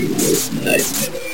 you with nightmare.